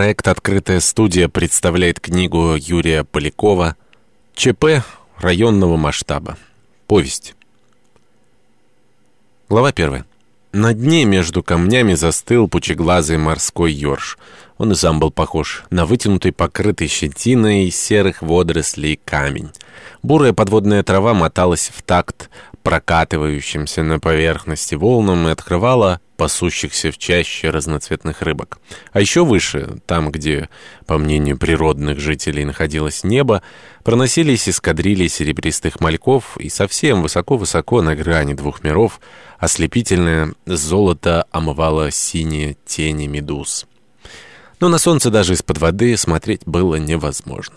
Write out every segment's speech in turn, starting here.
Проект «Открытая студия» представляет книгу Юрия Полякова «ЧП районного масштаба. Повесть». Глава первая. На дне между камнями застыл пучеглазый морской ёрш. Он и сам был похож на вытянутый, покрытый щетиной серых водорослей камень. Бурая подводная трава моталась в такт прокатывающимся на поверхности волнам и открывала пасущихся в чаще разноцветных рыбок. А еще выше, там, где, по мнению природных жителей, находилось небо, проносились эскадрильи серебристых мальков, и совсем высоко-высоко на грани двух миров ослепительное золото омывало синие тени медуз. Но на солнце даже из-под воды смотреть было невозможно.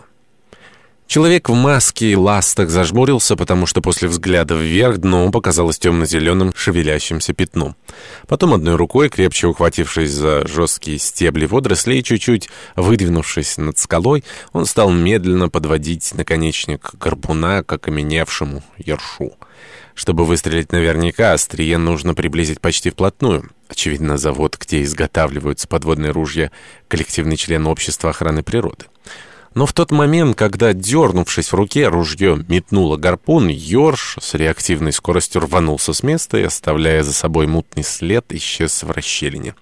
Человек в маске и ластах зажмурился, потому что после взгляда вверх дно показалось темно-зеленым шевелящимся пятном. Потом одной рукой, крепче ухватившись за жесткие стебли водорослей, чуть-чуть выдвинувшись над скалой, он стал медленно подводить наконечник гарпуна к окаменевшему ершу. Чтобы выстрелить наверняка, острие нужно приблизить почти вплотную. Очевидно, завод, где изготавливаются подводные ружья, коллективный член общества охраны природы. Но в тот момент, когда, дернувшись в руке, ружье метнуло гарпун, Йорш с реактивной скоростью рванулся с места и, оставляя за собой мутный след, исчез в расщелине.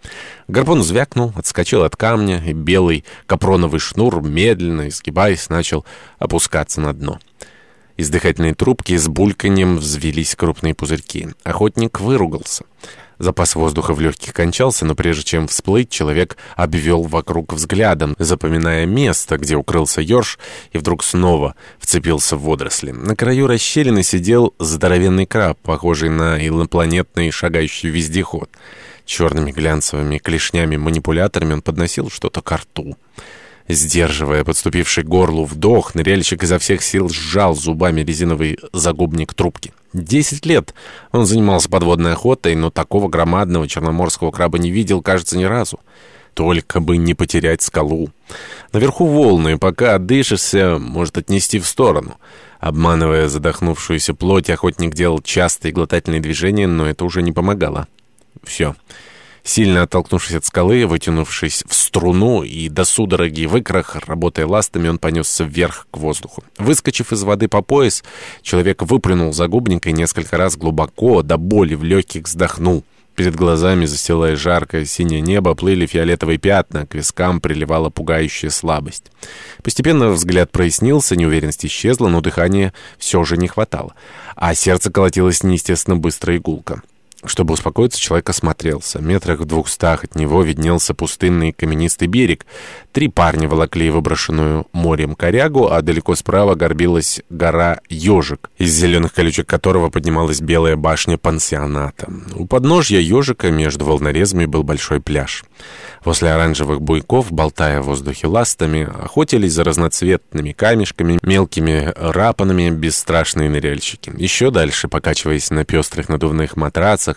Гарпун звякнул, отскочил от камня, и белый капроновый шнур, медленно изгибаясь, начал опускаться на дно. Из дыхательной трубки с бульканьем взвелись крупные пузырьки. Охотник выругался. Запас воздуха в легких кончался, но прежде чем всплыть, человек обвел вокруг взглядом, запоминая место, где укрылся Йорш, и вдруг снова вцепился в водоросли. На краю расщелины сидел здоровенный краб, похожий на инопланетный шагающий вездеход. Черными глянцевыми клешнями-манипуляторами он подносил что-то к рту. Сдерживая подступивший горлу вдох, ныряльщик изо всех сил сжал зубами резиновый загубник трубки. Десять лет он занимался подводной охотой, но такого громадного черноморского краба не видел, кажется, ни разу. Только бы не потерять скалу. Наверху волны, пока отдышишься, может отнести в сторону. Обманывая задохнувшуюся плоть, охотник делал частые глотательные движения, но это уже не помогало. Все. Сильно оттолкнувшись от скалы, вытянувшись в струну и до судороги в икрах, работая ластами, он понесся вверх к воздуху. Выскочив из воды по пояс, человек выплюнул загубник и несколько раз глубоко, до боли в легких, вздохнул. Перед глазами, застилая жаркое синее небо, плыли фиолетовые пятна, к вискам приливала пугающая слабость. Постепенно взгляд прояснился, неуверенность исчезла, но дыхания все же не хватало. А сердце колотилось неестественно быстро и гулко. Чтобы успокоиться, человек осмотрелся. Метрах в двухстах от него виднелся пустынный каменистый берег. Три парня волокли выброшенную морем корягу, а далеко справа горбилась гора Ежик, из зеленых колючек которого поднималась белая башня пансионата. У подножья Ежика между волнорезами был большой пляж. Возле оранжевых буйков, болтая в воздухе ластами, охотились за разноцветными камешками, мелкими рапанами бесстрашные ныряльщики. Еще дальше, покачиваясь на пестрых надувных матрацах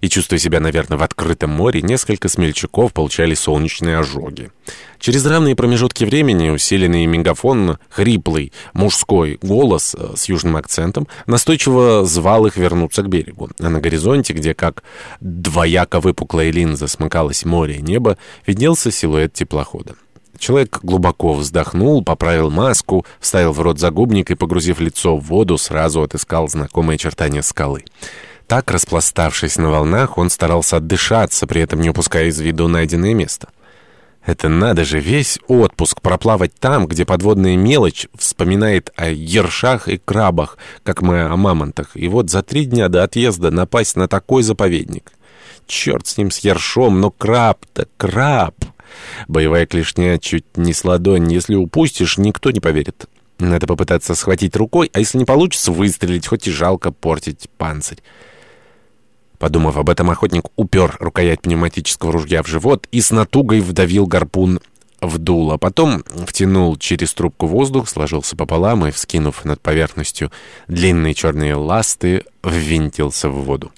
и чувствуя себя, наверное, в открытом море, несколько смельчаков получали солнечные ожоги. Через равные промежутки времени усиленный мегафон, хриплый мужской голос э, с южным акцентом, настойчиво звал их вернуться к берегу. А на горизонте, где как двояко выпуклая линза смыкалось море и небо, виднелся силуэт теплохода. Человек глубоко вздохнул, поправил маску, вставил в рот загубник и, погрузив лицо в воду, сразу отыскал знакомые очертания скалы. Так, распластавшись на волнах, он старался отдышаться, при этом не упуская из виду найденное место. Это надо же, весь отпуск проплавать там, где подводная мелочь вспоминает о ершах и крабах, как мы о мамонтах, и вот за три дня до отъезда напасть на такой заповедник. Черт с ним, с ершом, но краб-то краб! Боевая клешня чуть не с ладонь, если упустишь, никто не поверит. Надо попытаться схватить рукой, а если не получится, выстрелить, хоть и жалко портить панцирь. Подумав об этом, охотник упер рукоять пневматического ружья в живот и с натугой вдавил гарпун в дуло. Потом втянул через трубку воздух, сложился пополам и, вскинув над поверхностью длинные черные ласты, ввинтился в воду.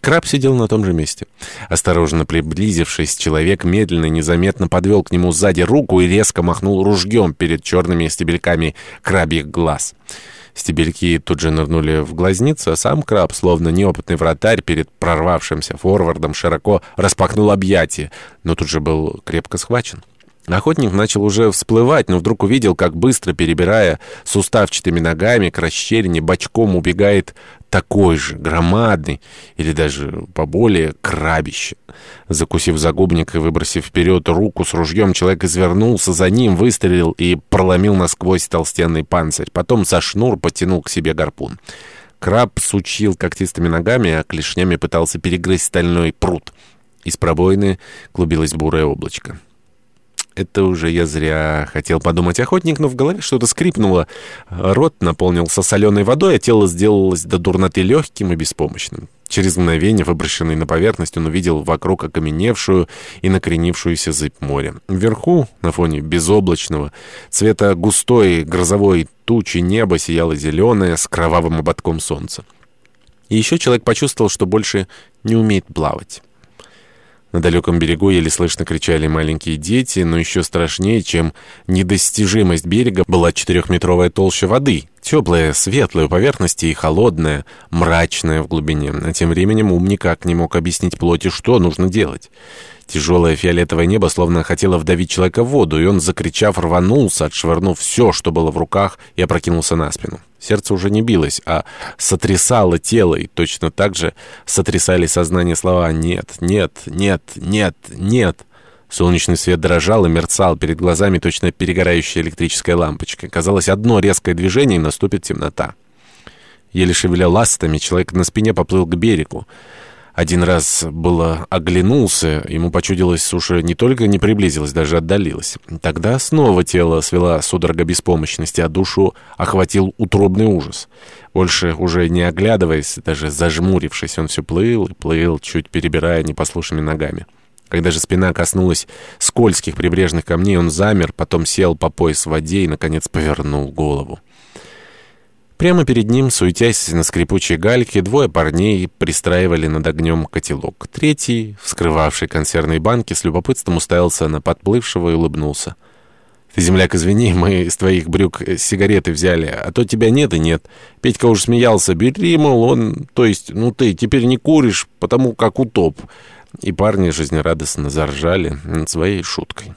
Краб сидел на том же месте. Осторожно приблизившись, человек медленно и незаметно подвел к нему сзади руку и резко махнул ружьем перед черными стебельками крабьих глаз. Стебельки тут же нырнули в глазницу, а сам краб, словно неопытный вратарь, перед прорвавшимся форвардом широко распахнул объятия, но тут же был крепко схвачен. Охотник начал уже всплывать, но вдруг увидел, как быстро, перебирая суставчатыми ногами к расщелине, бочком убегает такой же, громадный, или даже поболее, крабище. Закусив загубник и выбросив вперед руку с ружьем, человек извернулся за ним, выстрелил и проломил насквозь толстенный панцирь. Потом за шнур потянул к себе гарпун. Краб сучил когтистыми ногами, а клешнями пытался перегрызть стальной пруд. Из пробоины клубилось бурое облачко. Это уже я зря хотел подумать охотник, но в голове что-то скрипнуло. Рот наполнился соленой водой, а тело сделалось до дурноты легким и беспомощным. Через мгновение, выброшенный на поверхность, он увидел вокруг окаменевшую и накренившуюся зыбь моря. Вверху, на фоне безоблачного, цвета густой грозовой тучи неба сияло зеленое с кровавым ободком солнца. И еще человек почувствовал, что больше не умеет плавать. На далеком берегу еле слышно кричали маленькие дети, но еще страшнее, чем недостижимость берега, была четырехметровая толща воды, теплая, светлая у поверхности и холодная, мрачная в глубине. А тем временем ум никак не мог объяснить плоти, что нужно делать. Тяжелое фиолетовое небо словно хотело вдавить человека в воду, и он, закричав, рванулся, отшвырнув все, что было в руках, и опрокинулся на спину. Сердце уже не билось, а сотрясало тело, и точно так же сотрясали сознание слова «нет, нет, нет, нет, нет». Солнечный свет дрожал и мерцал перед глазами точно перегорающая электрическая лампочка. Казалось, одно резкое движение, и наступит темнота. Еле шевеля ластами, человек на спине поплыл к берегу. Один раз было оглянулся, ему почудилось, суша не только не приблизилась, даже отдалилась. Тогда снова тело свела судорога беспомощности, а душу охватил утробный ужас. Больше уже не оглядываясь, даже зажмурившись, он все плыл и плыл, чуть перебирая непослушными ногами. Когда же спина коснулась скользких прибрежных камней, он замер, потом сел по пояс в воде и, наконец, повернул голову. Прямо перед ним, суетясь на скрипучей гальке, двое парней пристраивали над огнем котелок. Третий, вскрывавший консервные банки, с любопытством уставился на подплывшего и улыбнулся. «Ты, земляк, извини, мы из твоих брюк сигареты взяли, а то тебя нет и нет. Петька уж смеялся, бери, мол, он, то есть, ну ты теперь не куришь, потому как утоп». И парни жизнерадостно заржали над своей шуткой.